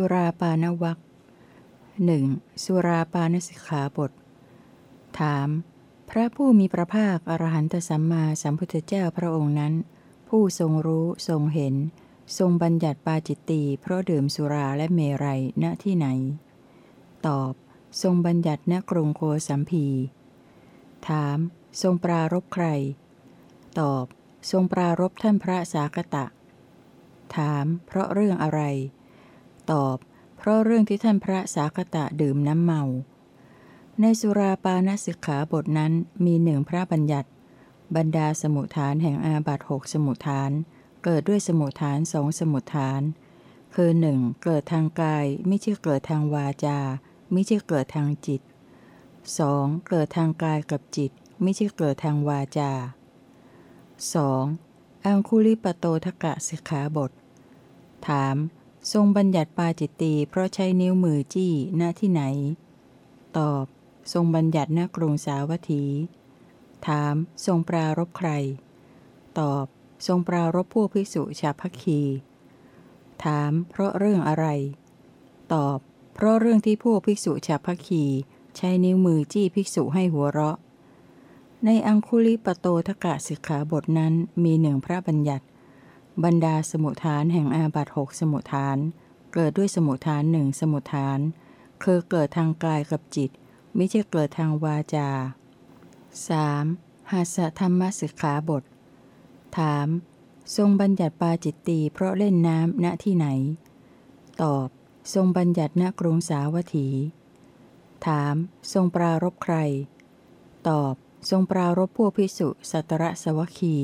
สุราปานวักหนึ่งสุราปานสิกขาบท ถาม พระผู้มีพระภาคอรหันตสัมมาสัมพุทธเจ้าพระองค์นั้น ผู้ทรงรู้ทรงเห็น ทรงบัญญัติปาจิตตีเพราะดื่มสุราและเมรัยณที่ไหน ตอบ ทรงบัญญัติณกรุงโคสัมพี ถาม ทรงปรารบใคร ตอบ ทรงปรารบท่านพระสากตะ ถาม เพราะเรื่องอะไร ตอบ เพราะเรื่องที่ท่านพระสากตะดื่มน้ำเมา ในสุราปานสิกขาบทนั้นมีหนึ่งพระบัญญัติ บรรดาสมุทฐานแห่งอาบัตหกสมุทฐาน เกิดด้วยสมุทฐานสองสมุทฐาน คือหนึ่งเกิดทางกายไม่ใช่เกิดทางวาจา ไม่ใช่เกิดทางจิต 2. เกิดทางกายกับจิต ไม่ใช่เกิดทางวาจา 2. อังคุลิปโตทกะสิกขาบท ถาม ทรงบัญญัติปาจิตตีเพราะใช้นิ้วมือจี้ณที่ไหน ตอบ ทรงบัญญัติณกรุงสาวัตถี ถาม ทรงปรารบใคร ตอบ ทรงปรารบผู้ภิกษุชาพักคี ถาม เพราะเรื่องอะไร ตอบ เพราะเรื่องที่พวกภิกษุชาพักคี ใช้นิ้วมือจี้ภิกษุให้หัวเราะ ในอังคุลิปโตทกะสิกขาบทนั้นมีหนึ่งพระบัญญัติ บรรดาสมุทฐานแห่งอาบัตหกสมุทฐาน เกิดด้วยสมุทฐานหนึ่งสมุทฐานคือเกิดทางกายกับจิต ไม่ใช่เกิดทางวาจา 3. หัสธรรมสิกขาบท ถาม ทรงบัญญัติปาจิตตีเพราะเล่นน้ำณที่ไหน ตอบ ทรงบัญญัติณกรุงสาวัตถี ถาม ทรงปรารบใคร ตอบ ทรงปรารบพวกพิสุสัตระสวัคคี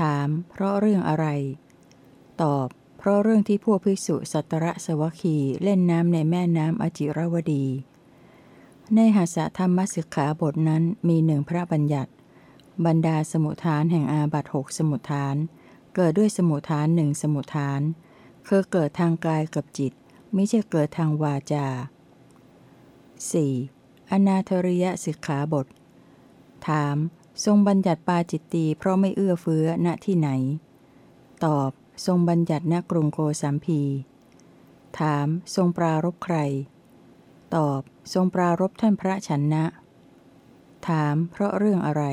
ถาม เพราะเรื่องอะไร ตอบ เพราะเรื่องที่พวกภิกษุสัตระสวัคคีเล่นน้ำในแม่น้ำอจิรวดี ในหัสธรรมสิกขาบทนั้นมีหนึ่งพระบัญญัติ บรรดาสมุทฐานแห่งอาบัตหกสมุทฐาน เกิดด้วยสมุทฐานหนึ่งสมุทฐานคือเกิดทางกายกับจิต ไม่ใช่เกิดทางวาจา 4. อนาธริยสิกขาบท ถาม ทรงบัญญัติปาจิตตีเพราะไม่เอื้อเฟื้อณที่ไหน ตอบ ทรงบัญญัติณกรุงโกสัมพี ถาม ทรงปรารบใคร ตอบ ทรงปรารบท่านพระชันนะ ถาม เพราะเรื่องอะไร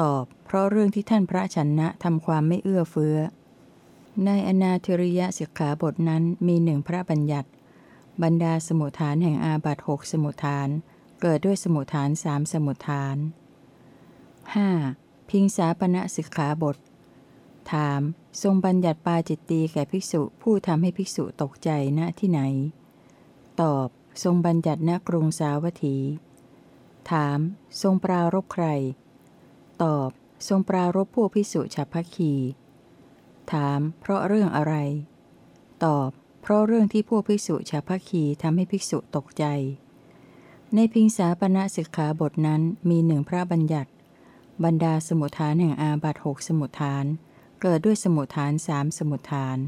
ตอบ เพราะเรื่องที่ท่านพระชันนะทำความไม่เอื้อเฟื้อ ในอนาธิริยสิกขาบทนั้นมีหนึ่งพระบัญญัติ บรรดาสมุทฐานแห่งอาบัตหกสมุทฐาน เกิดด้วยสมุทฐานสามสมุทฐาน 5. พิงสาปณะสิกขาบท ถาม ทรงบัญญัติปาจิตตีแก่ภิกษุผู้ทำให้ภิกษุตกใจณที่ไหน ตอบ ทรงบัญญัติณกรุงสาวัตถี ถาม ทรงปรารบใคร ตอบ ทรงปรารบผู้ภิกษุฉับพักคี ถาม เพราะเรื่องอะไร ตอบ เพราะเรื่องที่พวกภิกษุฉับพักคีทำให้ภิกษุตกใจในพิงสาปณะสิกขาบทนั้นมีหนึ่งพระบัญญัติ บรรดาสมุทฐานแห่งอาบัตหกสมุทฐาน เกิดด้วยสมุทฐานสามสมุทฐาน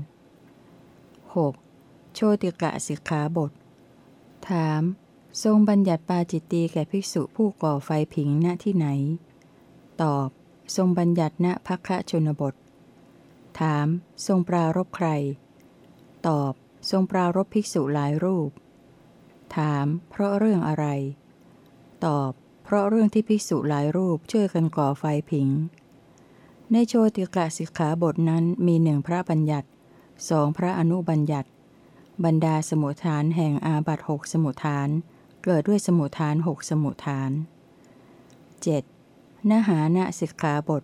6. โชติกะสิกขาบท ถาม ทรงบัญญัติปาจิตตีแก่ภิกษุผู้ก่อไฟผิงณที่ไหน ตอบ ทรงบัญญัติณพักคะชนบท ถาม ทรงปรารบใคร ตอบ ทรงปรารบภิกษุหลายรูป ถาม เพราะเรื่องอะไร ตอบ เพราะเรื่องที่ภิกษุหลายรูปช่วยกันก่อไฟผิง ในโชติกะสิกขาบทนั้นมีหนึ่งพระบัญญัติสองพระอนุบัญญัติ บรรดาสมุทฐานแห่งอาบัตหกสมุทฐาน เกิดด้วยสมุทฐานหกสมุทฐาน 7. นหาณสิกขาบท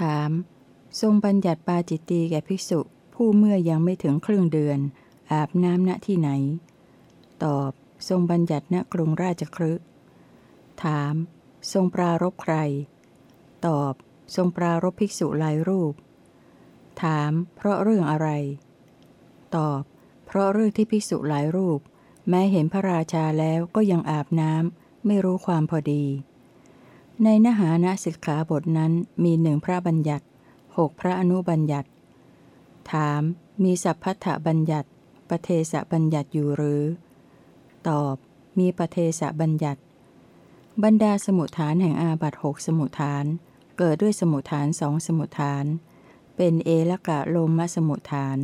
ถาม ทรงบัญญัติปาจิตตีแก่ภิกษุผู้เมื่อยังไม่ถึงครึ่งเดือน อาบน้ำณที่ไหน ตอบ ทรงบัญญัติณกรุงราชครึ ถาม ทรงปรารบใคร ตอบ ทรงปรารบภิกษุหลายรูป ถาม เพราะเรื่องอะไร ตอบ เพราะเรื่องที่ภิกษุหลายรูป แม้เห็นพระราชาแล้วก็ยังอาบน้ำไม่รู้ความพอดี ในนหาณสิกขาบทนั้นมีหนึ่งพระบัญญัติหกพระอนุบัญญัติ ถาม มีสัพพัทธบัญญัติปเทสะบัญญัติอยู่หรือ ตอบ มีปเทสะบัญญัติ บรรดาสมุทฐานแห่งอาบัตหกสมุทฐาน เกิดด้วยสมุทฐานสองสมุทฐาน เป็นเอละกะโลมสมุทฐาน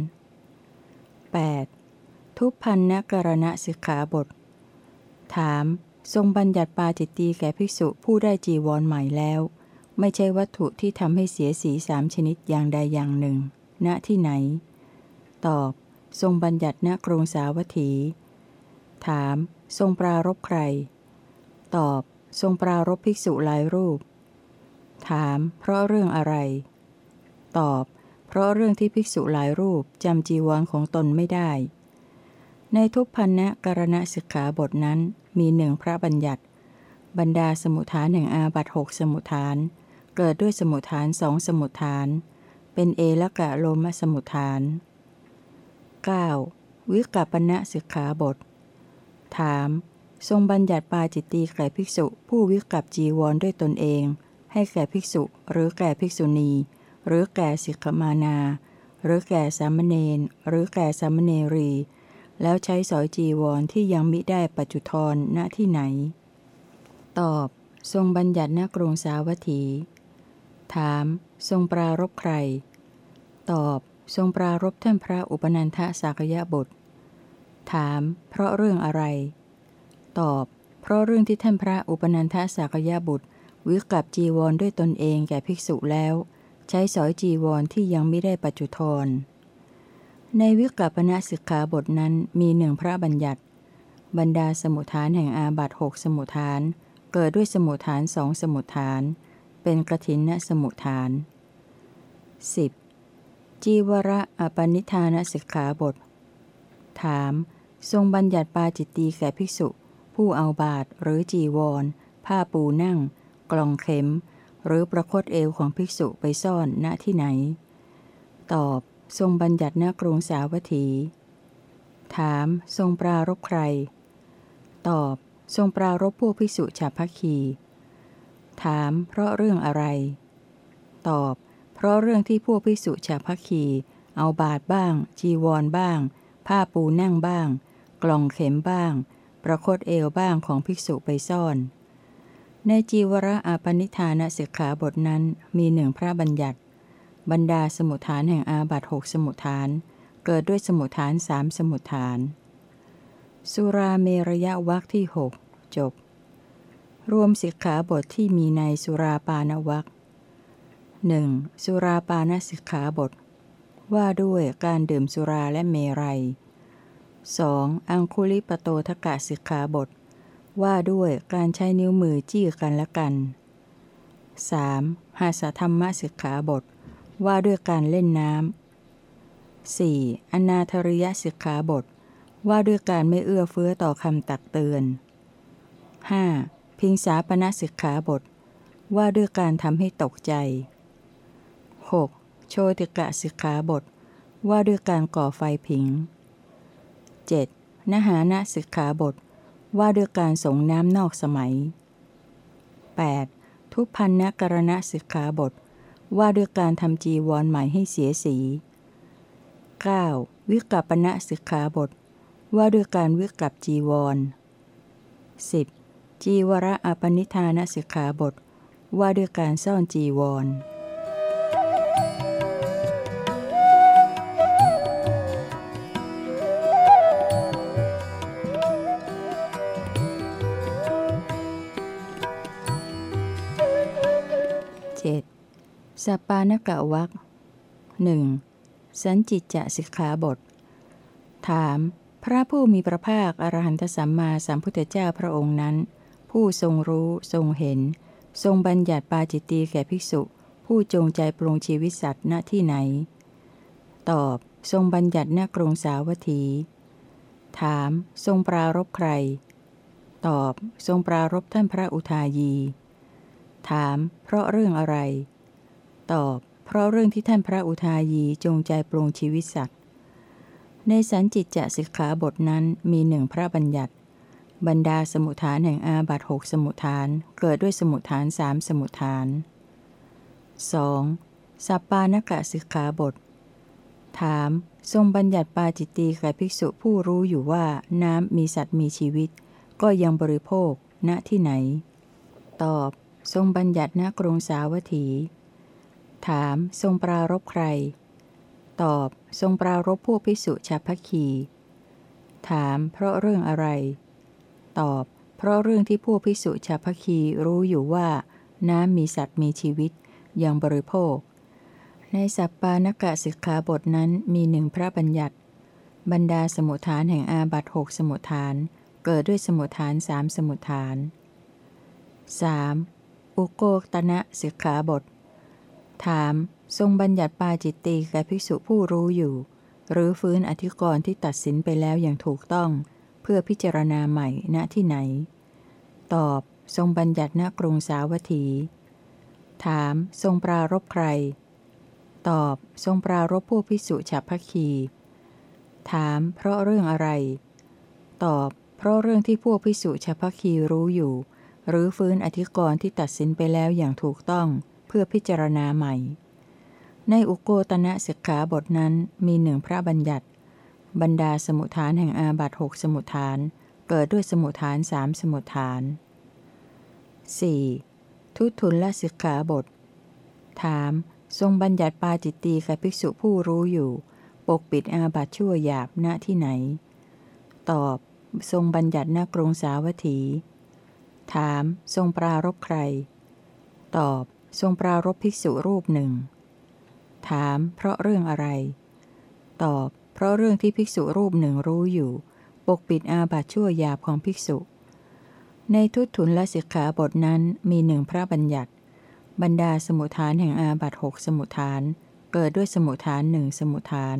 8. ทุพพันนกรณะสิกขาบท ถาม ทรงบัญญัติปาจิตตีแก่ภิกษุผู้ได้จีวรใหม่แล้ว ไม่ใช่วัตถุที่ทำให้เสียสีสามชนิดอย่างใดอย่างหนึ่ง ณที่ไหน ตอบ ทรงบัญญัติณกรุงสาวัตถี ถาม ทรงปรารบใคร ตอบ ทรงปรารบภิกษุหลายรูป ถาม เพราะเรื่องอะไร ตอบ เพราะเรื่องที่ภิกษุหลายรูปจำจีวรของตนไม่ได้ ในทุพพันนะกรณสิกขาบทนั้นมีหนึ่งพระบัญญัติ บรรดาสมุทฐานแห่งอาบัตหกสมุทฐาน เกิดด้วยสมุทฐานสองสมุทฐาน เป็นเอละกะโลมสมุทฐาน 9. วิกัปณะสิกขาบท ถาม ทรงบัญญัติปาจิตตีแก่ภิกษุ ผู้วิกับจีวรด้วยตนเอง ให้แก่ภิกษุหรือแก่ภิกษุณี หรือแก่สิกขมานา หรือแก่สามเณรหรือแก่สามเณรี แล้วใช้สอยจีวรที่ยังมิได้ปัจจุทรณที่ไหน ตอบ ทรงบัญญัติณกรุงสาวัตถี ถาม ทรงปรารบใคร ตอบ ทรงปรารบท่านพระอุปนันทสากยะบุตรถาม เพราะเรื่องอะไร ตอบ เพราะเรื่องที่ท่านพระอุปนันทสากยบุตร วิกับจีวรด้วยตนเองแก่ภิกษุแล้ว ใช้สอยจีวรที่ยังไม่ได้ปัจจุทรในวิกัปณสิกขาบทนั้นมีหนึ่งพระบัญญัติ บรรดาสมุทฐานแห่งอาบัตหกสมุทฐาน เกิดด้วยสมุทฐานสองสมุทฐาน เป็นกระถินนสมุทฐาน 10. จีวระอปนิธานสิกขาบท ถาม ทรงบัญญัติปาจิตตีแก่ภิกษุ ผู้เอาบาทหรือจีวร ผ้าปูนั่ง กล่องเข็ม หรือประคตเอวของภิกษุไปซ่อนณที่ไหน ตอบ ทรงบัญญัติณกรุงสาวัตถี ถาม ทรงปรารบใคร ตอบ ทรงปรารบพวกภิกษุฉับพักคีถาม เพราะเรื่องอะไร ตอบ เพราะเรื่องที่พวกภิกษุฉับพักคีเอาบาทบ้าง จีวรบ้าง ผ้าปูนั่งบ้าง กล่องเข็มบ้าง ประคตเอวบ้างของภิกษุไปซ่อน ในจีวระอาปนิธานสิกขาบทนั้นมีหนึ่งพระบัญญัติ บรรดาสมุทฐานแห่งอาบัตหกสมุทฐาน เกิดด้วยสมุทฐานสามสมุทฐาน สุราเมระยะวักที่หกจบ รวมสิกขาบทที่มีในสุราปานวักหนึ่งสุราปานสิกขาบท ว่าด้วยการดื่มสุราและเมรัย 2. อังคุลิปโตทกะสิกขาบท ว่าด้วยการใช้นิ้วมือจี้กันและกัน 3. หาสธรรมสิกขาบท ว่าด้วยการเล่นน้ำ 4. อนาธริยสิกขาบท ว่าด้วยการไม่เอื้อเฟื้อต่อคำตักเตือน 5. พิงสาปนสิกขาบท ว่าด้วยการทำให้ตกใจ 6. โชติกะสิกขาบท ว่าด้วยการก่อไฟผิง 7. นหานะสิกขาบท ว่าด้วยการส่งน้ำนอกสมัย 8. ทุพันนกรณะสิกขาบท ว่าด้วยการทำจีวรใหม่ให้เสียสี 9. วิกัปณะสิกขาบท ว่าด้วยการวิกับจีวร 10. จีวระอปนิธานสิกขาบท ว่าด้วยการซ่อนจีวร สัปปานกะวักหนึ่งสันจิตจะสิกขาบท ถาม พระผู้มีพระภาคอรหันตสัมมาสัมพุทธเจ้าพระองค์นั้น ผู้ทรงรู้ทรงเห็น ทรงบัญญัติปาจิตตีแก่ภิกษุ ผู้จงใจปรงชีวิตสัตว์ณที่ไหน ตอบ ทรงบัญญัติณกรุงสาวัตถี ถาม ทรงปรารบใคร ตอบ ทรงปรารบท่านพระอุทายี ถาม เพราะเรื่องอะไร ตอบ เพราะเรื่องที่ท่านพระอุทายีจงใจปรงชีวิตสัตว์ ในสันจิตจะสิกขาบทนั้นมีหนึ่งพระบัญญัติ บรรดาสมุทฐานแห่งอาบัตหกสมุทฐาน เกิดด้วยสมุทฐานสามสมุทฐาน 2. สัปปานกะสิกขาบท ถาม ทรงบัญญัติปาจิตตีแก่ภิกษุผู้รู้อยู่ว่าน้ำมีสัตว์มีชีวิต ก็ยังบริโภคณที่ไหน ตอบ ทรงบัญญัติณกรุงสาวัตถี ถามทรงปรารบใคร ตอบทรงปรารบพวกภิกษุชาพคี ถามเพราะเรื่องอะไร ตอบ เพราะเรื่องที่ผู้พิสุชาพคีรู้อยู่ว่า น้ำมีสัตว์มีชีวิตยังบริโภค ในสัปปานกะสิกขาบทนั้นมีหนึ่งพระบัญญัติ บรรดาสมุทฐานแห่งอาบัตหกสมุทฐาน เกิดด้วยสมุทฐานสามสมุทฐาน 3. อุโกตนะสิกขาบท ถาม ทรงบัญญัติปาจิตตีแก่ภิกษุผู้รู้อยู่ หรือฟื้นอธิกรณ์ที่ตัดสินไปแล้วอย่างถูกต้อง เพื่อพิจารณาใหม่ณที่ไหน ตอบ ทรงบัญญัติณกรุงสาวัตถี ถาม ทรงปรารบใคร ตอบ ทรงปรารบผู้ภิกษุฉับพัคี ถาม เพราะเรื่องอะไร ตอบ เพราะเรื่องที่พวกภิกษุฉับพัคีรู้อยู่ หรือฟื้นอธิกรณ์ที่ตัดสินไปแล้วอย่างถูกต้อง พื่อพิจารณาใหม่ ในอุโกตนะสิกขาบทนั้นมีหนึ่งพระบัญญัติ บรรดาสมุทฐานแห่งอาบัตหกสมุทฐาน เกิดด้วยสมุทฐานสามสมุทฐาน 4. ทุตุลละสิกขาบท ถาม ทรงบัญญัติปาจิตตีกับภิกษุผู้รู้อยู่ ปกปิดอาบัตชั่วหยาบณที่ไหน ตอบ ทรงบัญญัติณกรุงสาวัตถี ถาม ทรงปรารบใคร ตอบ ทรงปรารบภิกษุรูปหนึ่ง ถาม เพราะเรื่องอะไร ตอบ เพราะเรื่องที่ภิกษุรูปหนึ่งรู้อยู่ ปกปิดอาบัติชั่วยาของภิกษุ ในทุตทุนและสิกขาบทนั้นมีหนึ่งพระบัญญัติ บรรดาสมุทฐานแห่งอาบัติหกสมุทฐาน เกิดด้วยสมุทฐานหนึ่งสมุทฐาน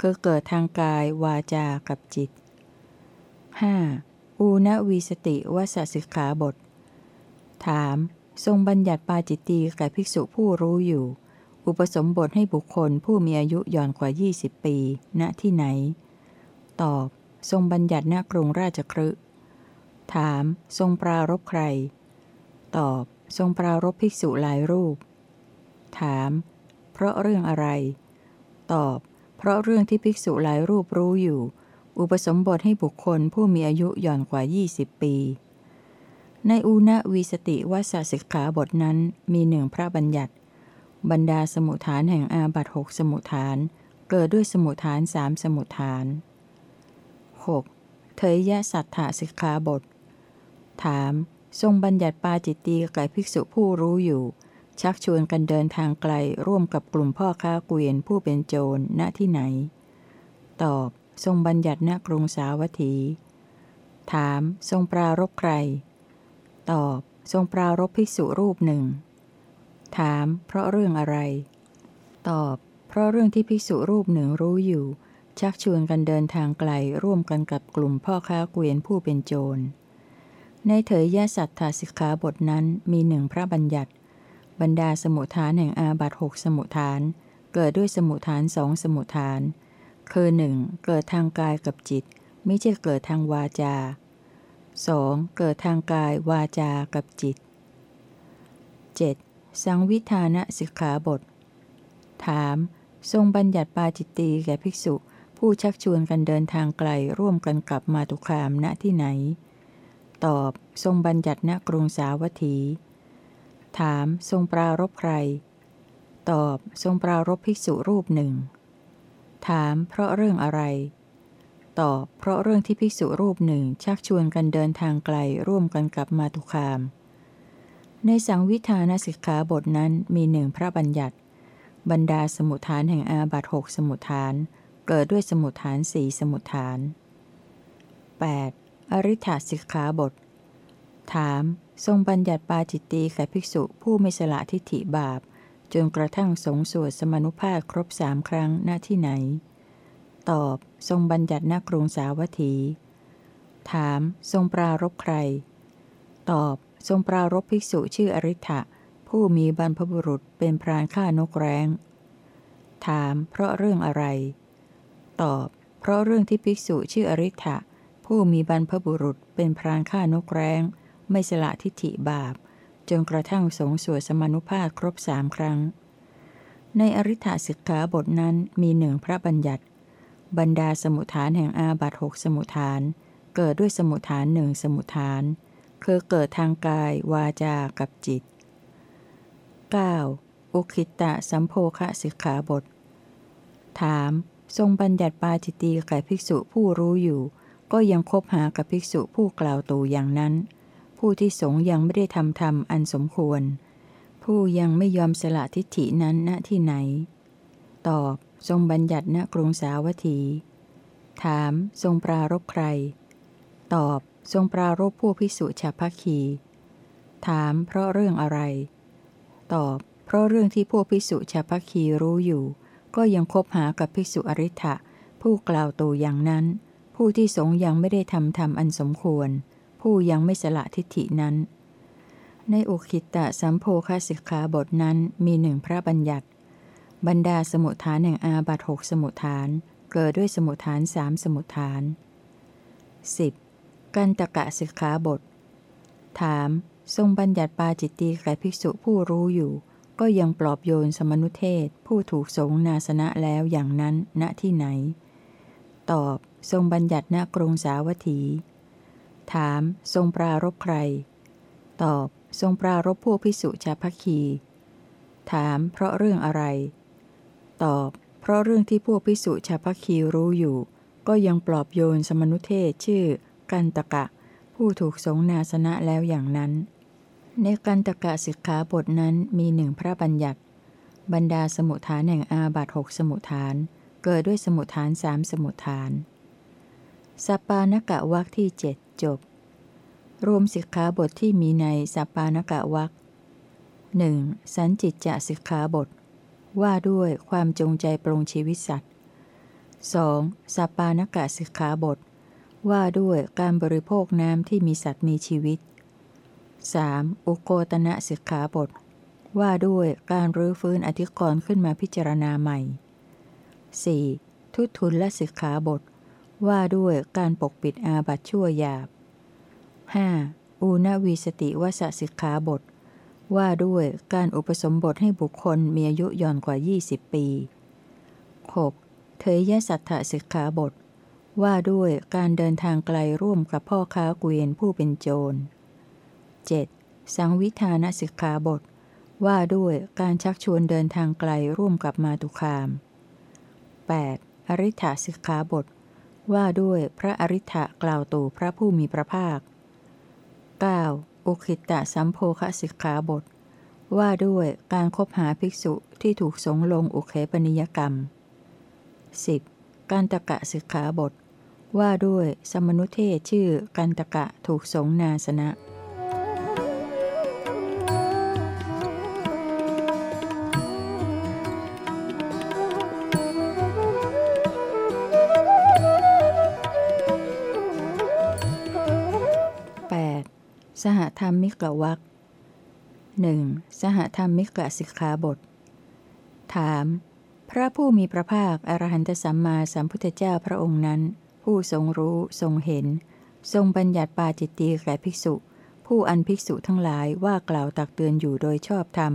คือเกิดทางกายวาจากับจิต 5. อูณวีสติวสสิกขาบท ถาม ทรงบัญญัติปาจิตตีแก่ภิกษุผู้รู้อยู่ อุปสมบทให้บุคคลผู้มีอายุย่อนกว่า 20 ปี ณ ที่ไหน ตอบ ทรงบัญญัติณกรุงราชครึถาม ทรงปรารบใคร ตอบ ทรงปรารบภิกษุหลายรูป ถาม เพราะเรื่องอะไร ตอบ เพราะเรื่องที่ภิกษุหลายรูปรู้อยู่ อุปสมบทให้บุคคลผู้มีอายุย่อนกว่า 20 ปี ในอุณวีสติวัสสิกขาบทนั้นมีหนึ่งพระบัญญัติ บรรดาสมุทฐานแห่งอาบัตหกสมุทฐาน เกิดด้วยสมุทฐานสามสมุทฐาน 6. เทยยะสัทธาสิกขาบท ถาม ทรงบัญญัติปาจิตตีแก่ภิกษุผู้รู้อยู่ ชักชวนกันเดินทางไกลร่วมกับกลุ่มพ่อค้าเกวียนผู้เป็นโจรณที่ไหน ตอบ ทรงบัญญัติณกรุงสาวัตถี ถาม ทรงปรารบใคร ตอบ ทรงปรารบภิกษุรูปหนึ่ง ถาม เพราะเรื่องอะไร ตอบ เพราะเรื่องที่ภิกษุรูปหนึ่งรู้อยู่ ชักชวนกันเดินทางไกลร่วมกันกับกลุ่มพ่อค้าเกวียนผู้เป็นโจร ในเถยยสัตถาสิกขาบทนั้นมีหนึ่งพระบัญญัติ บรรดาสมุทฐานแห่งอาบัตหกสมุทฐาน เกิดด้วยสมุทฐานสองสมุทฐาน คือหนึ่งเกิดทางกายกับจิต ไม่ใช่เกิดทางวาจา 2. เกิดทางกายวาจากับจิต 7. สังวิธานะสิกขาบท ถาม ทรงบัญญัติปาจิตตีแก่ภิกษุ ผู้ชักชวนกันเดินทางไกลร่วมกันกลับมาตุคามณที่ไหน ตอบ ทรงบัญญัติณกรุงสาวัตถี ถาม ทรงปรารบใคร ตอบ ทรงปรารบภิกษุรูปหนึ่ง ถาม เพราะเรื่องอะไร ตอบเพราะเรื่องที่ภิกษุรูปหนึ่งชักชวนกันเดินทางไกลร่วมกันกับมาตุคาม ในสังวิธานสิกขาบทนั้นมีหนึ่งพระบัญญัติ บรรดาสมุทฐานแห่งอาบัตหกสมุทฐาน เกิดด้วยสมุทฐานสี่สมุทฐาน 8. อริ t สิกขาบท ถาม ทรงบัญญัติปาจิตตีแก่ภิกษุผู้ไม่สละทิฏฐิบาป จนกระทั่งสงสวดสมนุภาพครบสามครั้งหน้าที่ไหน ตอบ ทรงบัญญัตินกรุงสาวัตถี ถาม ทรงปรารบใคร ตอบ ทรงปรารบภิกษุชื่ออริ t ะผู้มีบรรพบุรุษเป็นพรานฆ่านกแร้ง ถาม เพราะเรื่องอะไร ตอบ เพราะเรื่องที่ภิกษุชื่ออริ t ะผู้มีบรรพบุรุษเป็นพรานฆ่านกแร้ง ไม่สละทิฏฐิบาป จนกระทั่งสงสวดสมานุภาพครบสามครั้งในอริ t สิกขาบทนั้นมีหนึ่งพระบัญญัติ บรรดาสมุทฐานแห่งอาบัตหกสมุทฐาน เกิดด้วยสมุทฐานหนึ่งสมุทฐาน คือเกิดทางกาย วาจา กับจิต 9. อุคิตะสัมโพคะสิกขาบท ถาม ทรงบัญญัติปาจิตีแก่ภิกษุผู้รู้อยู่ ก็ยังคบหากับภิกษุผู้กล่าวตูอย่างนั้น ผู้ที่สงยังไม่ได้ทำธรรมอันสมควร ผู้ยังไม่ยอมสละทิฏฐินั้นณที่ไหน ตอบทรงบัญญัติณกรุงสาวัตถี ถามทรงปรารบใคร ตอบทรงปรารบพวกภิกษุชาพัคี ถามเพราะเรื่องอะไร ตอบ เพราะเรื่องที่พวกภิกษุชาพัคีรู้อยู่ ก็ยังคบหากับภิกษุอริ t ะผู้กล่าวตูอย่างนั้น ผู้ที่สงยังไม่ได้ทำธรรมอันสมควร ผู้ยังไม่สละทิฏฐินั้น ในอุคิตะสัมโพคสิกขาบทนั้นมีหนึ่งพระบัญญัติ บรรดาสมุทฐานแห่งอาบัตหกสมุทฐาน เกิดด้วยสมุทฐานสามสมุทฐาน 10. กันตกะสิกขาบท ถาม ทรงบัญญัติปาจิตตีแก่ภิกษุผู้รู้อยู่ ก็ยังปลอบโยนสมนุเทศ ผู้ถูกสงนาสนะแล้วอย่างนั้นณที่ไหน ตอบ ทรงบัญญัติณกรงสาวัตถี ถาม ทรงปรารบใคร ตอบ ทรงปรารบพวกพิสุชาพัคี ถาม เพราะเรื่องอะไร ตอบ เพราะเรื่องที่พวกพิสุชาพคีรู้อยู่ ก็ยังปลอบโยนสมนุเทศชื่อ กันตกะ ผู้ถูกสงนาสนะแล้วอย่างนั้น ในกันตกะสิกขาบทนั้นมีหนึ่งพระบัญญัติ บรรดาสมุทฐานแห่งอาบัตหกสมุทฐาน เกิดด้วยสมุทฐานสามสมุทฐานสปานกะวักที่เจ็ดจบ รวมสิกขาบทที่มีในสปานกะวักหนึ่งสันจิตจะสิกขาบท ว่าด้วยความจงใจปรงชีวิตสัตว์ 2. สปานกะสิกขาบท ว่าด้วยการบริโภคน้ำที่มีสัตว์มีชีวิต 3. อุโกตนะสิกขาบท ว่าด้วยการรื้อฟื้นอธิกรณ์ขึ้นมาพิจารณาใหม่ 4. ทุทุนและสิกขาบท ว่าด้วยการปกปิดอาบัตชั่วหยาบ 5. อูณวีสติวสสิกขาบท ว่าด้วยการอุปสมบทให้บุคคลมีอายุย่อนกว่า 20 ปี 6. เทยสัทธสิกขาบท ว่าด้วยการเดินทางไกลร่วมกับพ่อค้าเกวียนผู้เป็นโจร 7. สังวิธานสิกขาบท ว่าด้วยการชักชวนเดินทางไกลร่วมกับมาตุคาม 8. อริ t สิกขาบท ว่าด้วยพระอริ t กล่าวตู่พระผู้มีพระภาค 9. อุคิตะสัมโพคสิกขาบท ว่าด้วยการคบหาภิกษุที่ถูกสงลงอุเคปนิยกรรม 10. การตะกะสิกขาบท ว่าด้วยสมนุเทศชื่อกันตะกะถูกสงนาสนะ สหธรรมมิกวักหนึ่งสหธรรมิกสิกขาบท ถาม พระผู้มีพระภาค อรหันตสัมมาสัมพุทธเจ้าพระองค์นั้น ผู้ทรงรู้ทรงเห็น ทรงบัญญัติปาจิตตีแก่ภิกษุ ผู้อันภิกษุทั้งหลายว่ากล่าวตักเตือนอยู่โดยชอบธรรม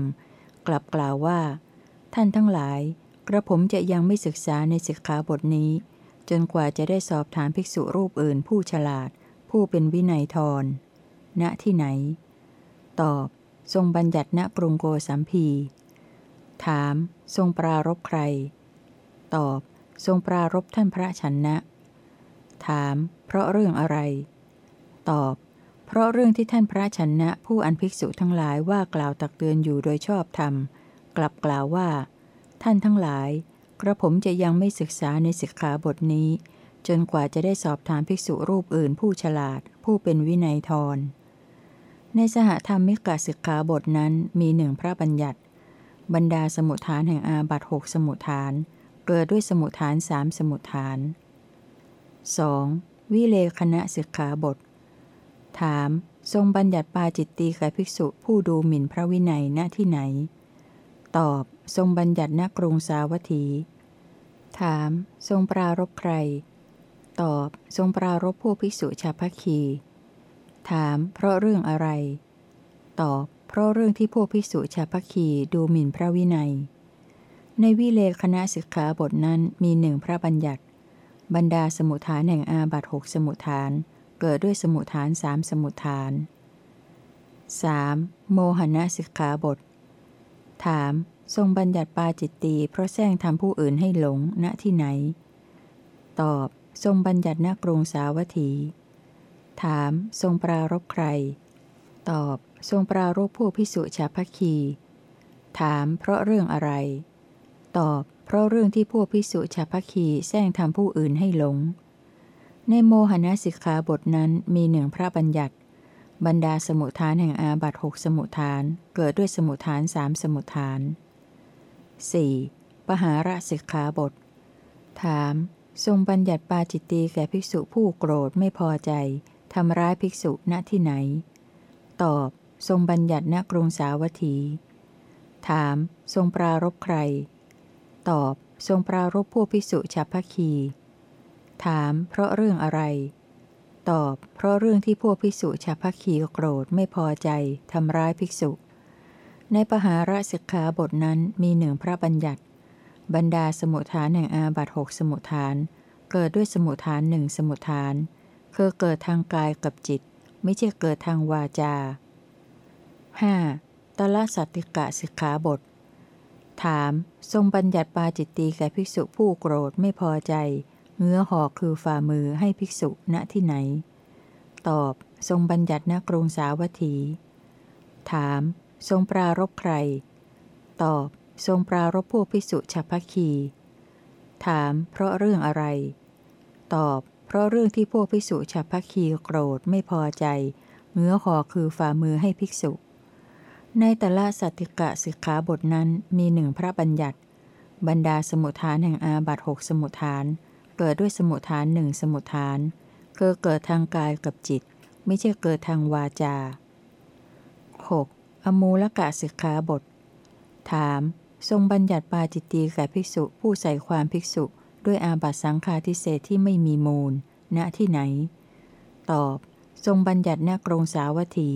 กลับกล่าวว่า ท่านทั้งหลาย กระผมจะยังไม่ศึกษาในสิกขาบทนี้ จนกว่าจะได้สอบถามภิกษุรูปอื่นผู้ฉลาด ผู้เป็นวินัยทร ณที่ไหน ตอบ ทรงบัญญัติณกรุงโกสัมพี ถาม ทรงปรารบใคร ตอบ ทรงปรารบท่านพระชันนะ ถาม เพราะเรื่องอะไร ตอบ เพราะเรื่องที่ท่านพระชันนะ ผู้อันภิกษุทั้งหลายว่ากล่าวตักเตือนอยู่โดยชอบธรรม กลับกล่าวว่า ท่านทั้งหลาย กระผมจะยังไม่ศึกษาในสิกขาบทนี้จนกว่าจะได้สอบถามภิกษุรูปอื่นผู้ฉลาด ผู้เป็นวินัยทร ในสหธรรมิกาสิกขาบทนั้นมีหนึ่งพระบัญญัติ บรรดาสมุทฐานแห่งอาบัตหกสมุทฐาน เกิดด้วยสมุทฐานสามสมุทฐาน 2. วิเลคณะสิกขาบท ถาม ทรงบัญญัติปาจิตตีแก่ภิกษุผู้ดูหมิ่นพระวินัยณที่ไหน ตอบ ทรงบัญญัติณกรุงสาวัตถี ถาม ทรงปรารบใคร ตอบ ทรงปรารบพวกภิกษุชาพัคี ถาม เพราะเรื่องอะไร ตอบ เพราะเรื่องที่พวกภิกษุชาพัคีดูหมิ่นพระวินัย ในวิเลคณะศึกขาบทนั้นมีหนึ่งพระบัญญัติ บรรดาสมุทฐานแห่งอาบัตหกสมุทฐาน เกิดด้วยสมุทฐานสามสมุทฐาน 3. โมหณะสิกขาบท ถาม ทรงบัญญัติปาจิตตีเพราะแซงทำผู้อื่นให้หลงณที่ไหน ตอบ ทรงบัญญัติณกรุงสาวัตถี ถามทรงปรารบใคร ตอบ ทรงปรารบพวกพิสุชาพัคี ถามเพราะเรื่องอะไร ตอบ เพราะเรื่องที่พวกพิสุชาพัคีแซงทำผู้อื่นให้หลง ในโมหณสิกขาบทนั้นมีหนึ่งพระบัญญัติ บรรดาสมุทฐานแห่งอาบัตหกสมุทฐาน เกิดด้วยสมุทฐานสามสมุทฐาน 4. ปหาระสิกขาบท ถาม ทรงบัญญัติปาจิตตีแก่ภิกษุผู้โกรธไม่พอใจ ทำร้ายภิกษุณที่ไหน ตอบ ทรงบัญญัติณกรุงสาวัตถี ถาม ทรงปรารบใคร ตอบ ทรงปรารบผู้ภิกษุฉับพัคี ถาม เพราะเรื่องอะไร ตอบ เพราะเรื่องที่พวกภิกษุฉับพัคีโกรธไม่พอใจทำร้ายภิกษุ ในปหาระสิกขาบทนั้นมีหนึ่งพระบัญญัติ บรรดาสมุทฐานแห่งอาบัตหกสมุทฐาน เกิดด้วยสมุทฐานหนึ่งสมุทฐาน คือเกิดทางกายกับจิต ไม่ใช่เกิดทางวาจา 5. ตละสัตติกะสิกขาบท ถาม ทรงบัญญัติปาจิตตีแก่ภิกษุผู้โกรธไม่พอใจ เงื้อหอกคือฝ่ามือให้ภิกษุณที่ไหน ตอบ ทรงบัญญัติณกรุงสาวัตถี ถาม ทรงปรารบใคร ตอบ ทรงปรารบพวกภิกษุฉัพพคี ถาม เพราะเรื่องอะไร ตอบ เพราะเรื่องที่พวกภิกษุฉับพักคีโกรธไม่พอใจเงื้อหอคือฝ่ามือให้ภิกษุ ในแต่ละสัตติกะสิกขาบทนั้นมีหนึ่งพระบัญญัติ บรรดาสมุทฐานแห่งอาบัตหกสมุทฐาน เกิดด้วยสมุทฐานหนึ่งสมุทฐานคือเกิดทางกายกับจิต ไม่ใช่เกิดทางวาจา 6. อมูลกะสิกขาบท ถาม ทรงบัญญัติปาจิตตีแก่ภิกษุผู้ใส่ความภิกษุ ด้วยอาบัตสังฆาทิเศษที่ไม่มีมูล ณ ที่ไหน ตอบ ทรงบัญญัติณกรงสาวัตถี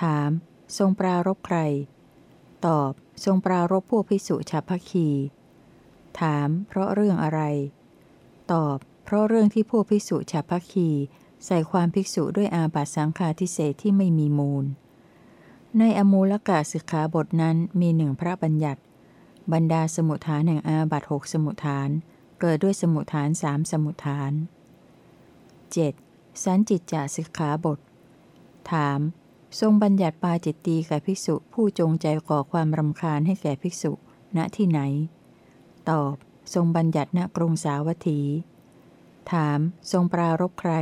ถาม ทรงปรารบใคร ตอบ ทรงปรารบพวกพิสุชาพัคี ถาม เพราะเรื่องอะไร ตอบ เพราะเรื่องที่พวกพิสุชาพัคี ใส่ความภิกษุด้วยอาบัตสังฆาทิเศษที่ไม่มีมูล ในอมูลกาสิกขาบทนั้นมีหนึ่งพระบัญญัติ บรรดาสมุทฐานแห่งอาบัตหกสมุทฐาน เกิดด้วยสมุทฐานสามสมุทฐาน 7. สันจิตจสิกขาบท ถาม ทรงบัญญัติปาจิตตีแก่ภิกษุผู้จงใจก่อความรำคาญให้แก่ภิกษุ ณที่ไหน ตอบ ทรงบัญญัติณกรุงสาวัตถี ถาม ทรงปรารบใคร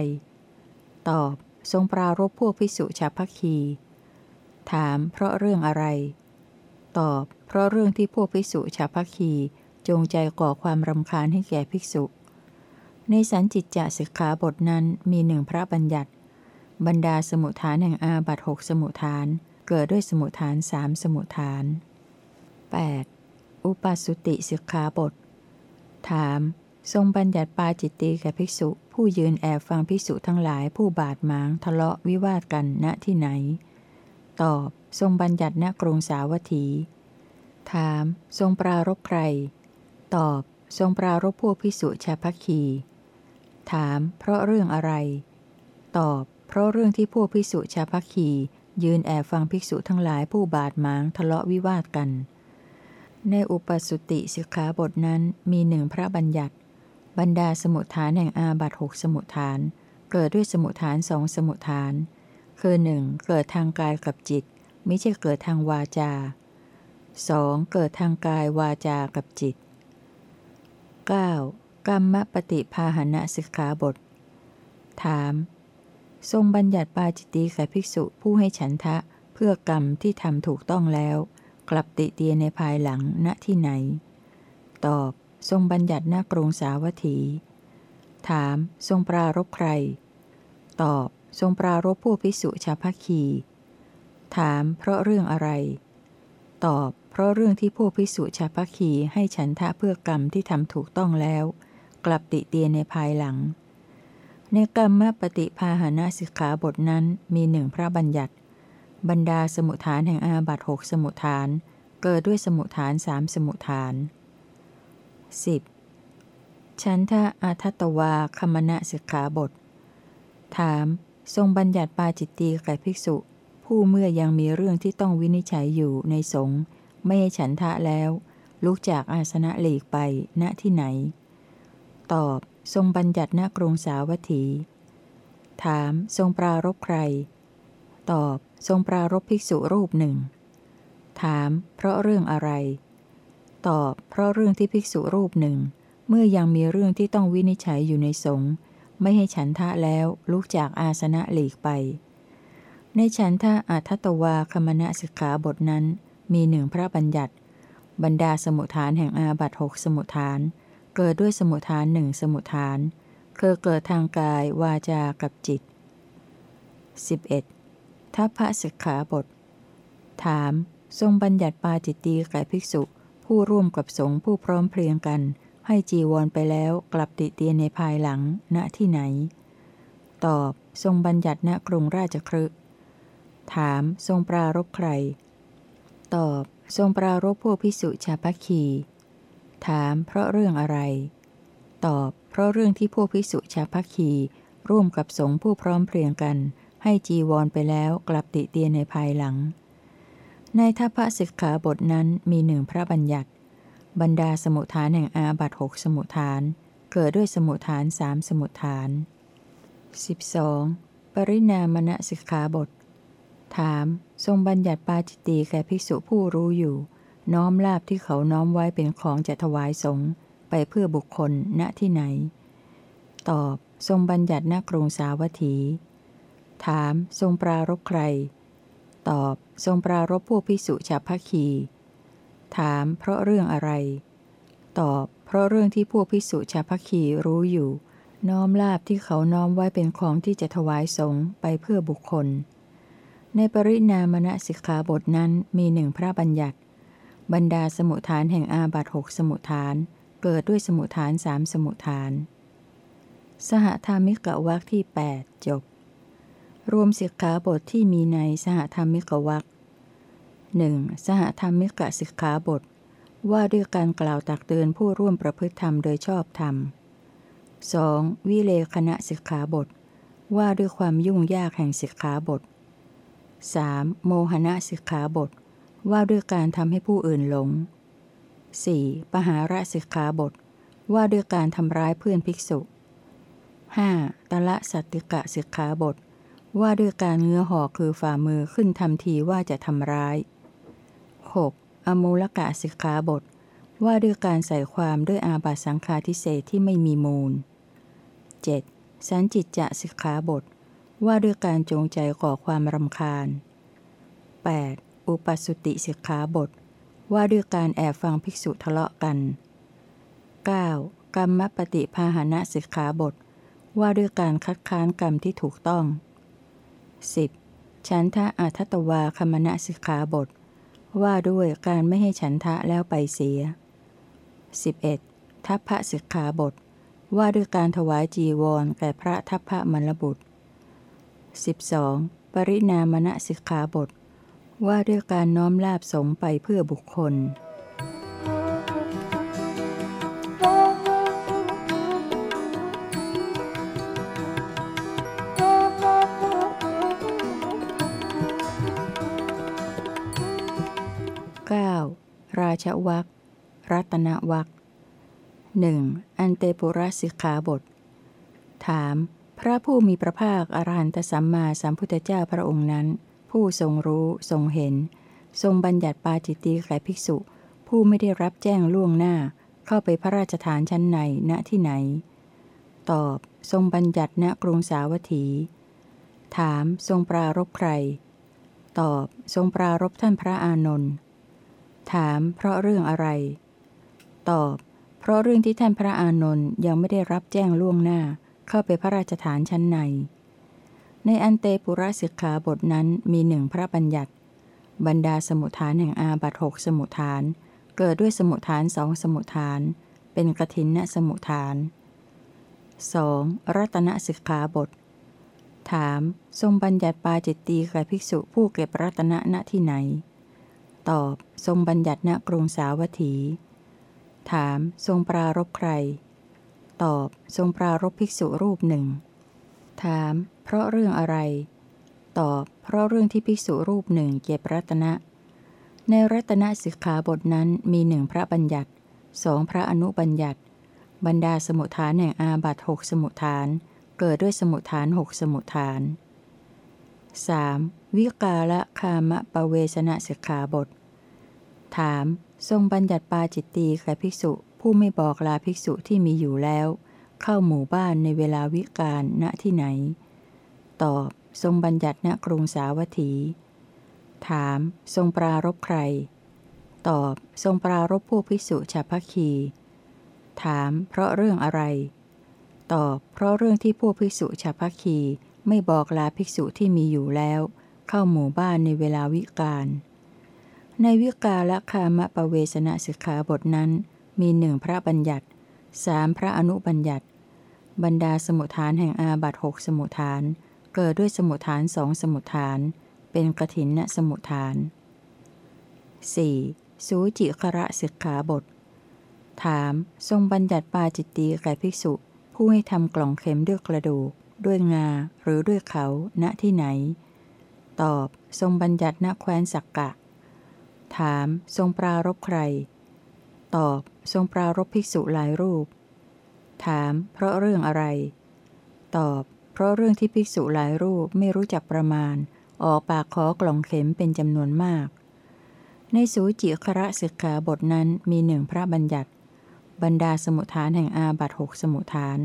ตอบ ทรงปรารบพวกภิกษุชาวพักคี ถาม เพราะเรื่องอะไร ตอบ เพราะเรื่องที่พวกภิกษุชาวพักคี จงใจก่อความรำคาญให้แก่ภิกษุ ในสันจิตจะสิกขาบทนั้นมีหนึ่งพระบัญญัติ บรรดาสมุทฐานแห่งอาบัตหกสมุทฐาน เกิดด้วยสมุทฐานสามสมุทฐาน 8. อุปสุติสิกขาบท ถาม ทรงบัญญัติปาจิตตีแก่ภิกษุ ผู้ยืนแอบฟังภิกษุทั้งหลายผู้บาดหมางทะเลาะวิวาทกันณที่ไหน ตอบ ทรงบัญญัติณกรุงสาวัตถี ถาม ทรงปรารบใคร ตอบทรงปรารบพวกพิสุชาพัคี ถาม เพราะเรื่องอะไร ตอบ เพราะเรื่องที่พวกพิสุชาพัคี ยืนแอบฟังภิกษุทั้งหลายผู้บาดหมางทะเลาะวิวาทกัน ในอุปสุติสิกขาบทนั้นมีหนึ่งพระบัญญัติ บรรดาสมุทฐานแห่งอาบัตหกสมุทฐาน เกิดด้วยสมุทฐานสองสมุทฐาน คือหนึ่งเกิดทางกายกับจิต ไม่ใช่เกิดทางวาจา 2. เกิดทางกายวาจากับจิต 9. กรรมปฏิภาหณะสิกขาบท ถาม ทรงบัญญัติปาจิตตีแก่ภิกษุผู้ให้ฉันทะเพื่อกรรมที่ทำถูกต้องแล้ว กลับติเตียในภายหลังณที่ไหน ตอบ ทรงบัญญัติณกรุงสาวัตถี ถาม ทรงปรารบใคร ตอบ ทรงปรารบผู้ภิกษุชาพัคี ถาม เพราะเรื่องอะไร ตอบ เพราะเรื่องที่พวกพิสุชาพัคีให้ฉันทะเพื่อกรรมที่ทำถูกต้องแล้ว กลับติเตียนในภายหลัง ในกรรมปฏิภาหณสิกขาบทนั้นมีหนึ่งพระบัญญัติ บรรดาสมุทฐานแห่งอาบัตหกสมุทฐาน เกิดด้วยสมุทฐานสามสมุทฐาน 10. ฉันทะอาทัตวาคมณะสิกขาบท ถาม ทรงบัญญัติปาจิตตีแก่ภิกษุ ผู้เมื่อยังมีเรื่องที่ต้องวินิจฉัยอยู่ในสงฆ์ ไม่ให้ฉันทะแล้ว ลุกจากอาสนะหลีกไป ณ ที่ไหน ตอบ ทรงบัญญัติณกรุงสาวัตถี ถาม ทรงปรารบใคร ตอบ ทรงปรารบภิกษุรูปหนึ่ง ถาม เพราะเรื่องอะไร ตอบ เพราะเรื่องที่ภิกษุรูปหนึ่ง เมื่อยังมีเรื่องที่ต้องวินิจฉัยอยู่ในสงฆ์ ไม่ให้ฉันทะแล้วลุกจากอาสนะหลีกไป ในฉันทะอัทตวาคมณสิกขาบทนั้น มีหนึ่งพระบัญญัติ บรรดาสมุทฐานแห่งอาบัตหกสมุทฐาน เกิดด้วยสมุทฐานหนึ่งสมุทฐานคือเกิดทางกายวาจากับจิต 11. ทัพพระสิกขาบท ถาม ทรงบัญญัติปาจิตตีแก่ภิกษุ ผู้ร่วมกับสงฆ์ผู้พร้อมเพรียงกัน ให้จีวรไปแล้วกลับติเตียนในภายหลัง ณที่ไหน ตอบ ทรงบัญญัติณกรุงราชครึถาม ทรงปรารบใคร ตอบทรงปรารบพวกภิกษุชาพัคคี ถามเพราะเรื่องอะไร ตอบเพราะเรื่องที่พวกภิกษุชาพัคคี ร่วมกับสงฆ์ผู้พร้อมเพรียงกัน ให้จีวรไปแล้วกลับติเตียนในภายหลัง ในทัพพระสิกขาบทนั้นมีหนึ่งพระบัญญัติ บรรดาสมุทฐานแห่งอาบัตหกสมุทฐาน เกิดด้วยสมุทฐานสามสมุทฐาน 12. ปรินามณสิกขาบท ถาม ทรงบัญญัติปาจิตตีแก่ภิกษุผู้รู้อยู่ น้อมลาบที่เขาน้อมไว้เป็นของจะถวายสงฆ์ไปเพื่อบุคคลณที่ไหน ตอบ ทรงบัญญัติณกรุงสาวัตถี ถาม ทรงปรารบใคร ตอบ ทรงปรารบพวกภิกษุชาวพัคคีถาม เพราะเรื่องอะไร ตอบ เพราะเรื่องที่พวกภิกษุชาวพัคีรู้อยู่ น้อมลาบที่เขาน้อมไว้เป็นของที่จะถวายสงฆ์ไปเพื่อบุคคล ในปรินามณสิกขาบทนั้นมีหนึ่งพระบัญญัติ บรรดาสมุทฐานแห่งอาบัตหกสมุทฐาน เกิดด้วยสมุทฐานสามสมุทฐาน สหธรรมิกวักที่ 8 จบ รวมสิกขาบทที่มีในสหธรรมิกวักหนึ่งสหธรรมิกสิกขาบท ว่าด้วยการกล่าวตักเตือนผู้ร่วมประพฤติธรรมโดยชอบธรรม 2. วิเลขณะสิกขาบท ว่าด้วยความยุ่งยากแห่งสิกขาบท 3. โมหณะสิกขาบท ว่าด้วยการทำให้ผู้อื่นหลง 4. ปหาระสิกขาบท ว่าด้วยการทำร้ายเพื่อนภิกษุ 5. ตละสัตติกะสิกขาบท ว่าด้วยการเงื้อหอกคือฝ่ามือขึ้นทำทีว่าจะทำร้าย 6. อมูลกะสิกขาบท ว่าด้วยการใส่ความด้วยอาบัตสังฆาทิเศษที่ไม่มีมูล 7. สันจิตจะสิกขาบท ว่าด้วยการจงใจก่อความรำคาญ 8. อุปสุติสิกขาบท ว่าด้วยการแอบฟังภิกษุทะเลาะกัน 9. กรรมปฏิภาหณะสิกขาบท ว่าด้วยการคัดค้านกรรมที่ถูกต้อง 10. ฉันทะอัทตวาคมณะสิกขาบท ว่าด้วยการไม่ให้ฉันทะแล้วไปเสีย 11. ทัพพระสิกขาบท ว่าด้วยการถวายจีวรแก่พระทัพพระมรบุตร 12. ปรินามณสิกขาบท ว่าด้วยการน้อมลาบสงไปเพื่อบุคคล 9. ราชวักรัตนวักหนึ่งอันเตปุรสิกขาบท ถาม พระผู้มีพระภาคอรหันตสัมมาสัมพุทธเจ้าพระองค์นั้น ผู้ทรงรู้ทรงเห็น ทรงบัญญัติปาจิตตีแก่ภิกษุ ผู้ไม่ได้รับแจ้งล่วงหน้า เข้าไปพระราชฐานชั้นในณที่ไหน ตอบ ทรงบัญญัติณกรุงสาวัตถี ถามทรงปรารบใคร ตอบ ทรงปรารบท่านพระอานนท์ถามเพราะเรื่องอะไร ตอบ เพราะเรื่องที่ท่านพระอานนท์ยังไม่ได้รับแจ้งล่วงหน้า เข้าไปพระราชฐานชั้นใน ในอันเตปุระสิกขาบทนั้นมีหนึ่งพระบัญญัติ บรรดาสมุทฐานแห่งอาบัตหกสมุทฐาน เกิดด้วยสมุทฐานสองสมุทฐาน เป็นกฐินนสมุทฐาน 2. รัตนสิกขาบท ถาม ทรงบัญญัติปาจิตตีแก่ภิกษุผู้เก็บรัตนะณที่ไหน ตอบ ทรงบัญญัติณกรุงสาวัตถี ถาม ทรงปรารบใคร ตอบทรงปรารบภิกษุรูปหนึ่ง ถาม เพราะเรื่องอะไร ตอบ เพราะเรื่องที่ภิกษุรูปหนึ่งเก็บรัตนะ ในรัตนสิกขาบทนั้นมีหนึ่งพระบัญญัติสองพระอนุบัญญัติ บรรดาสมุทฐานแห่งอาบัตหกสมุทฐาน เกิดด้วยสมุทฐานหกสมุทฐาน 3. วิกาละคามะปะเวสนะสิกขาบท ถาม ทรงบัญญัติปาจิตตีแก่ภิกษุผู้ไม่บอกลาภิกษุที่มีอยู่แล้ว เข้าหมู่บ้านในเวลาวิกาลณที่ไหน ตอบ ทรงบัญญัติณกรุงสาวัตถี ถาม ทรงปรารบใคร ตอบ ทรงปรารบผู้ภิกษุชาพัคี ถาม เพราะเรื่องอะไร ตอบ เพราะเรื่องที่ผู้ภิกษุชาพัคีไม่บอกลาภิกษุที่มีอยู่แล้ว เข้าหมู่บ้านในเวลาวิกาล ในวิกาละคามะปะเวสนะสิกขาบทนั้น มีหนึ่งพระบัญญัติสามพระอนุบัญญัติ บรรดาสมุทฐานแห่งอาบัตหกสมุทฐาน เกิดด้วยสมุทฐานสองสมุทฐาน เป็นกถินนสมุทฐาน 4. สูจิคระสิกขาบท ถาม ทรงบัญญัติปาจิตตีแก่ภิกษุ ผู้ให้ทำกล่องเข็มด้วยกระดูก ด้วยงา หรือด้วยเขา ณ ที่ไหน ตอบ ทรงบัญญัติณแคว้นสักกะ ถามทรงปรารบใคร ตอบทรงปรารบภิกษุหลายรูป ถาม เพราะเรื่องอะไร ตอบ เพราะเรื่องที่ภิกษุหลายรูปไม่รู้จักประมาณ ออกปากขอกล่องเข็มเป็นจำนวนมาก ในสูจิคระศึกขาบทนั้นมีหนึ่งพระบัญญัติ บรรดาสมุทฐานแห่งอาบัตหกสมุทฐาน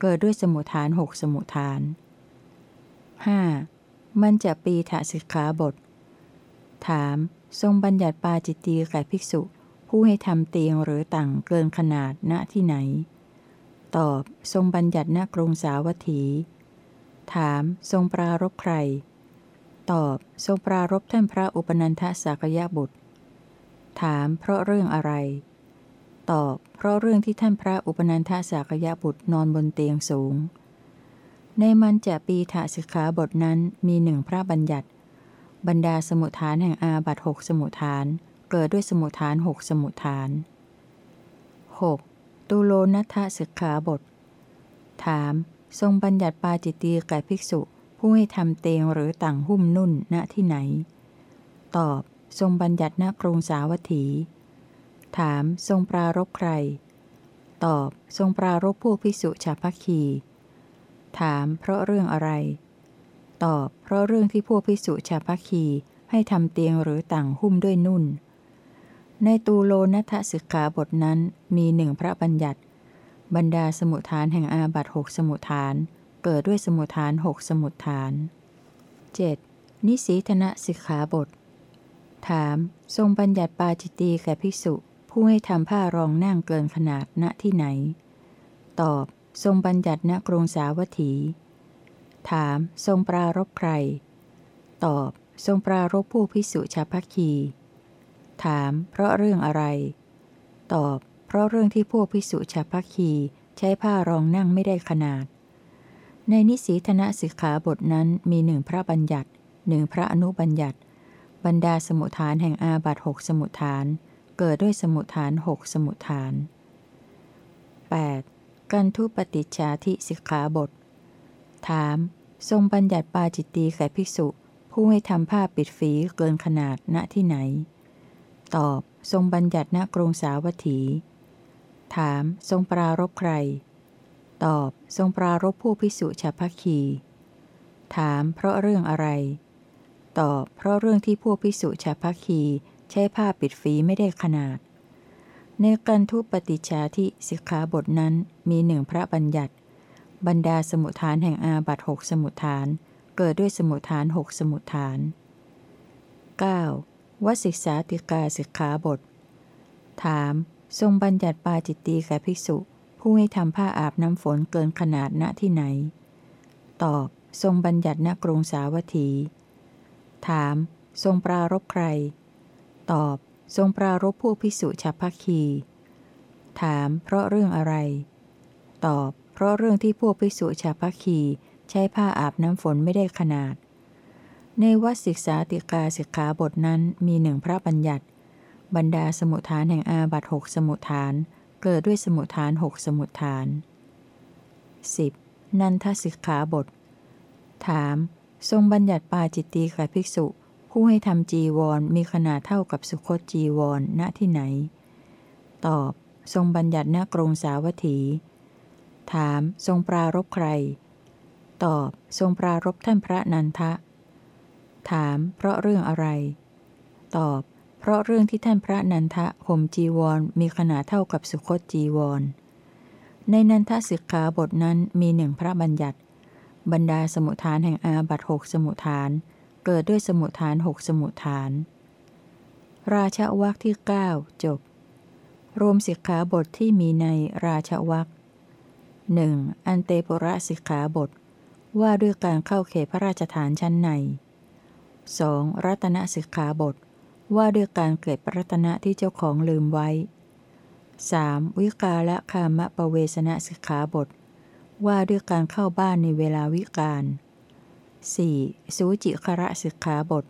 เกิดด้วยสมุทฐานหกสมุทฐาน 5. มันจะปีถสิกขาบท ถาม ทรงบัญญัติปาจิตตีแก่ภิกษุ ผู้ให้ทำเตียงหรือต่างเกินขนาดณที่ไหน ตอบ ทรงบัญญัติณกรุงสาวัตถี ถาม ทรงปรารบใคร ตอบ ทรงปรารบท่านพระอุปนันทสากยะบุตร ถาม เพราะเรื่องอะไร ตอบ เพราะเรื่องที่ท่านพระอุปนันทสากยะบุตรนอนบนเตียงสูง ในมันจะปีถาสิกขาบทนั้นมีหนึ่งพระบัญญัติ บรรดาสมุทฐานแห่งอาบัตหกสมุทฐาน เกิดด้วยสมุทฐานหกสมุทฐาน 6. ตุโลนัทสิกขาบท ถาม ทรงบัญญัติปาจิตตีแก่ภิกษุ ผู้ให้ทำเตียงหรือต่างหุ้มนุ่นณที่ไหน ตอบ ทรงบัญญัติณกรุงสาวัตถี ถาม ทรงปรารบใคร ตอบ ทรงปรารบผู้พิสุชาพัคี ถาม เพราะเรื่องอะไร ตอบ เพราะเรื่องที่พวกพิสุชาพัคีให้ทำเตียงหรือต่างหุ้มด้วยนุ่น ในตูโลนัทสิกขาบทนั้นมีหนึ่งพระบัญญัติ บรรดาสมุทฐานแห่งอาบัตหกสมุทฐาน เกิดด้วยสมุทฐานหกสมุทฐาน 7. นิสีธนสิกขาบท ถาม ทรงบัญญัติปาจิตตีแก่ภิกษุ ผู้ให้ทำผ้ารองนั่งเกินขนาดณที่ไหน ตอบ ทรงบัญญัติณกรุงสาวัตถี ถาม ทรงปรารบใคร ตอบ ทรงปรารบผู้พิสุชาพัคี ถาม เพราะเรื่องอะไร ตอบ เพราะเรื่องที่พวกพิสุชาพัคีใช้ผ้ารองนั่งไม่ได้ขนาด ในนิสีธนสิกขาบทนั้นมีหนึ่งพระบัญญัติหนึ่งพระอนุบัญญัติ บรรดาสมุทฐานแห่งอาบัตหกสมุทฐาน เกิดด้วยสมุทฐานหกสมุทฐาน 8. กันทุปฏิชาทิสิกขาบท ถาม ทรงบัญญัติปาจิตตีแก่ภิกษุ ผู้ให้ทำผ้าปิดฝีเกินขนาดณที่ไหน ตอบ ทรงบัญญัติณกรุงสาวัตถี ถาม ทรงปรารบใคร ตอบ ทรงปรารบผู้ภิกษุชาพัคี ถาม เพราะเรื่องอะไร ตอบ เพราะเรื่องที่พวกภิกษุชาพัคีใช้ผ้าปิดฝีไม่ได้ขนาด ในกันทุปฏิชาที่สิกขาบทนั้นมีหนึ่งพระบัญญัติ บรรดาสมุทฐานแห่งอาบัตหกสมุทฐาน เกิดด้วยสมุทฐานหกสมุทฐาน 9. วสิกษาติกาสิกขาบท ถาม ทรงบัญญัติปาจิตตีแก่ภิกษุ ผู้ให้ทำผ้าอาบน้ำฝนเกินขนาดณที่ไหน ตอบ ทรงบัญญัติณกรุงสาวัตถี ถาม ทรงปรารบใคร ตอบ ทรงปรารบผู้พิสุฉับพักคี ถาม เพราะเรื่องอะไร ตอบ ราะเรื่องที่พวกพิสุฉับพัคีใช้ผ้าอาบน้ำฝนไม่ได้ขนาด ในวัดศึกษาติกาศิกขาบทนั้นมีหนึ่งพระบัญญัติ บรรดาสมุทฐานแห่งอาบัตหกสมุทฐาน เกิดด้วยสมุทฐานหกสมุทฐาน 10. นันทศิกขาบท ถาม ทรงบัญญัติปาจิตตีแก่ภิกษุ ผู้ให้ทำจีวรมีขนาดเท่ากับสุคตจีวรณที่ไหน ตอบ ทรงบัญญัติณกรุงสาวัตถี ถามทรงปรารบใคร ตอบ ทรงปรารบท่านพระนันทะ ถาม เพราะเรื่องอะไร ตอบ เพราะเรื่องที่ท่านพระนันทะห่มจีวรมีขนาดเท่ากับสุคตจีวร ในนันทสิกขาบทนั้นมีหนึ่งพระบัญญัติ บรรดาสมุทฐานแห่งอาบัตหกสมุทฐาน เกิดด้วยสมุทฐานหกสมุทฐาน ราชวักที่ 9 จบ รวมสิกขาบทที่มีในราชวัก หนึ่งอันเตปุระสิกขาบท ว่าด้วยการเข้าเขตพระราชฐานชั้นใน 2. รัตนสิกขาบท ว่าด้วยการเก็บรัตนะที่เจ้าของลืมไว้ 3. วิกาละคามะปะเวสนะสิกขาบท ว่าด้วยการเข้าบ้านในเวลาวิกาล 4. สูจิคระสิกขาบท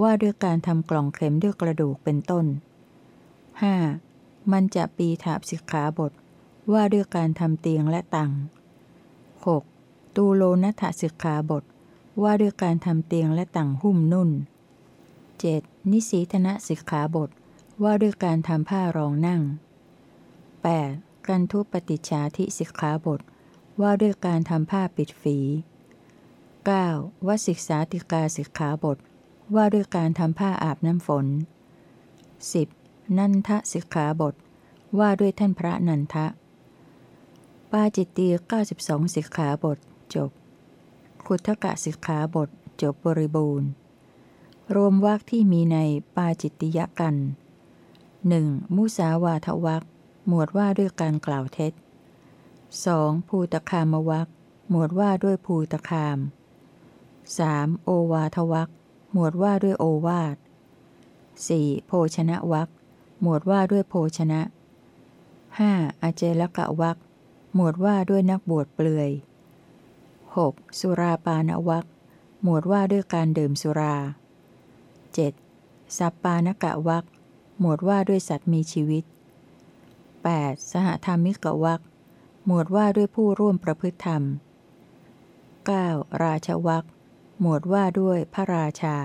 ว่าด้วยการทำกล่องเข็มด้วยกระดูกเป็นต้น 5. มันจะปีถาบสิกขาบท ว่าด้วยการทำเตียงและตัง 6. ตูโลนัทสิกขาบท ว่าด้วยการทำเตียงและตังหุ้มนุ่น 7. นิสีธนสิกขาบท ว่าด้วยการทำผ้ารองนั่ง 8. กันทุปฏิชาทิสิกขาบท ว่าด้วยการทำผ้าปิดฝี 9. วสิกษาติกาสิกขาบท ว่าด้วยการทำผ้าอาบน้ำฝน 10. นันทสิกขาบท ว่าด้วยท่านพระนันทะ ปาจิตตี92 สิกขาบทจบขุทกะสิกขาบท จบบริบูรณ์ รวมวักที่มีในปาจิตติยกันหนึ่งมุสาวาทวักหมวดว่าด้วยการกล่าวเท็จ 2. ภูตคามวักหมวดว่าด้วยภูตคาม 3. โอวาทวักหมวดว่าด้วยโอวาท 4. โภชนะวักหมวดว่าด้วยโภชนะ 5. อเจลกะวัก หมวดว่าด้วยนักบวชเปลือย 6. สุราปานวักหมวดว่าด้วยการดื่มสุรา 7. สัปปานกะวักหมวดว่าด้วยสัตว์มีชีวิต 8. สหธรรมิกวักหมวดว่าด้วยผู้ร่วมประพฤติธรรม 9. ราชวักหมวดว่าด้วยพระราชา